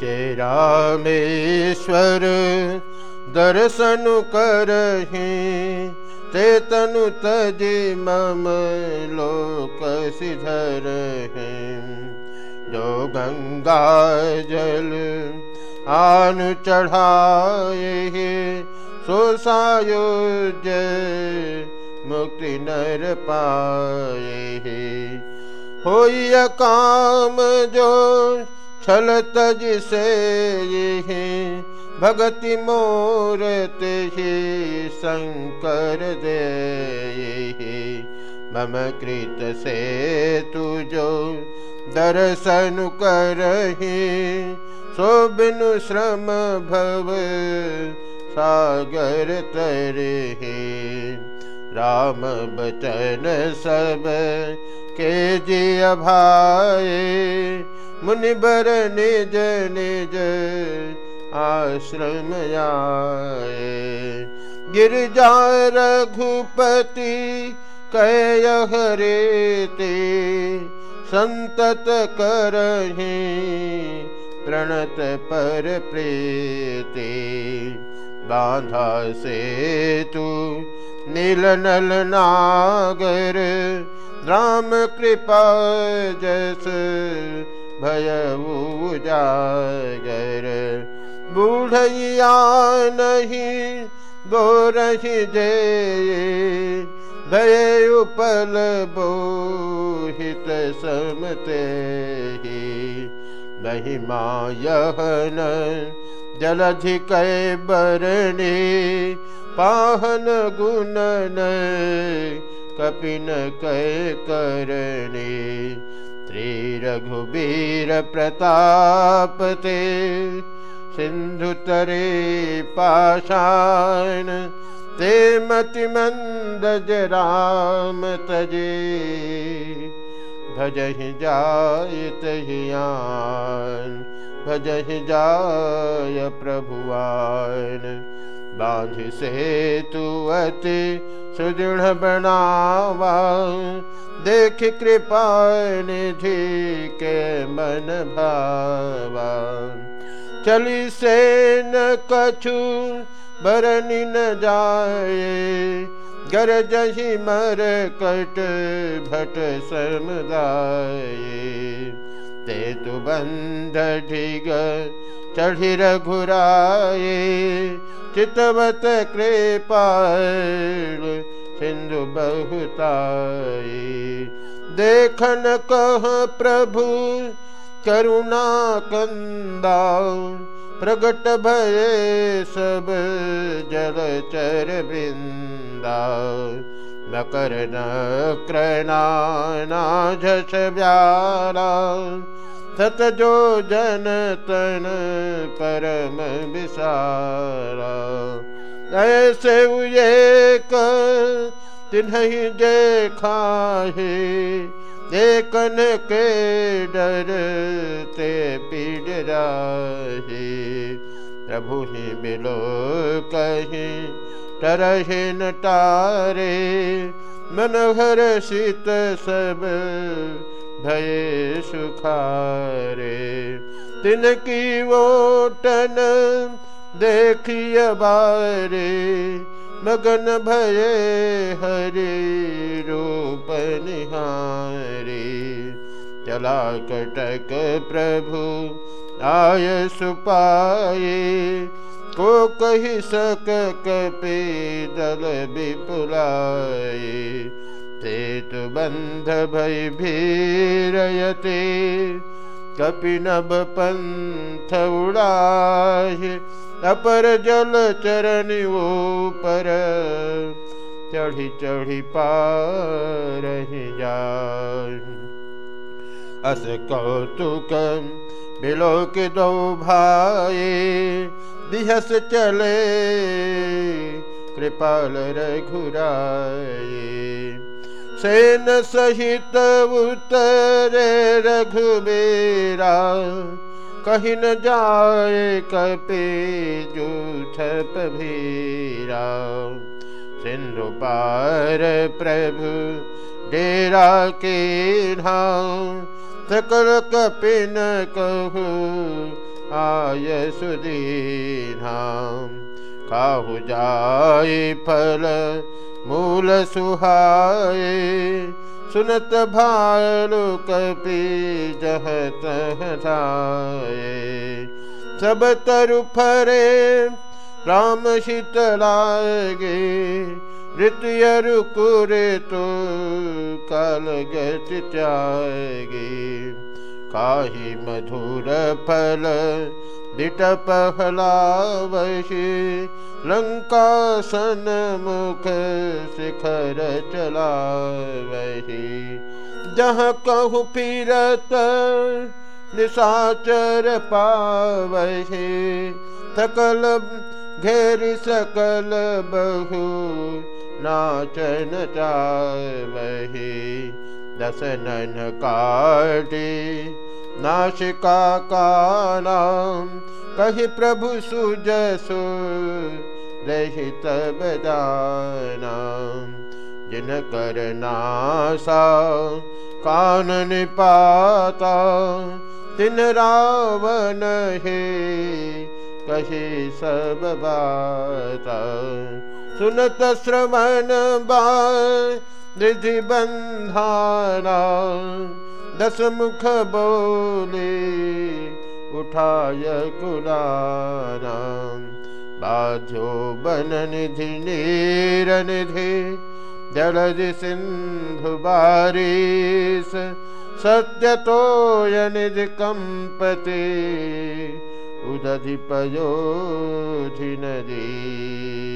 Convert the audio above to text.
जय रामेश्वर दर्शन करहि ते तनु तजि मम लोक सिधर जो गंगा जल आन चढ़ाए सो सायुज मुक्ति नर पाए हो काम जो छल तज से भगति मोरत ही शंकर दे मम कृत से तू जो दर्शन करही, सो बिनु श्रम भव सागर तरे राम बचन सब के जी भाए मुनिबर निज निज आश्रम आए। गिरजा रघुपति कह ते, संतत करही प्रणत पर प्रीति। बांधा से तू नील नल नागर, राम कृपा जस भय उजागर बूढ़िया नहीं बोरही जे। भय उपल बोहित समते ही महिमा यहन जलधि कै बरणी। पाहन गुणन कपिन कै करणी श्री रघुबीर प्रताप ते। सिंधु तरे पाषाण, ते मति मंद ज राम तजे। भजहि जायत हियान भजहि जाय प्रभुआन बाँध से तू अति सुदृढ़ बनावा देख कृपा निधि के मन भावा चली से न कछु बरनी न जाए। गर जही मर कट भट समुदाय ते तु बंध ढिग चढ़ी रघुराए। चितवत कृपा सिंधु बहुताई। देखन कह प्रभु करुणा कंदा प्रगट भय सब जल चर बिंदा मकर न क्रणाना झस व्यारा सत जो जन तन परम विसारा। ऐसे एक तिन्ह देखा देखन के डर ते पीड़ प्रभु ही मिलो कहीं तरहे न तारे मनोहर भय सुखारे तिनकी वोटन देखिय बारे, मगन भये हरे रूप निहारे। चला कटक प्रभु, आय सुपाए को कही सक कपे दल विपुलाए सेतु तो बंध भय भीरयते कपिनब पंथ उड़ाहे, अपर जल चरण ऊपर, चढ़ी चढ़ी पार अस कौतुक बिलोक दो भाई बिहस चले, कृपाल रघुराए। सेन सहित उतरे रघुबेरा, कहीं न जाए कपे जूठप भीरा। सिंधु पार प्रभु, डेरा के नाम सकल कपिन कहू, आय सुदीनाम काहु जाए फल मूल सुहाए सुनत भालु कपि जह सब तरु फरे राम शीतलागे ऋतु कुरे तो काल गति त्यागे। काही मधुर फल दिटप हलावशी लंकासन मुख शिखर चला वही जहाँ कहु फिरत निशाचर पावही, सकल घेर सकल बहु नाचन चावही। दसनन काटे नाशिका का नाम कही प्रभु सुजसु रहित बदाना जिन कर नासा कानन पाता तिन रावण हे कही सब बात। सुनत श्रवण बा निधि बंधाना दशमुख बोले उठाय कुलारो बनधि निरनिधि जलदि सिन्धु बारिस सत्यतोयनि कम्पति उदधिपयोधि न दी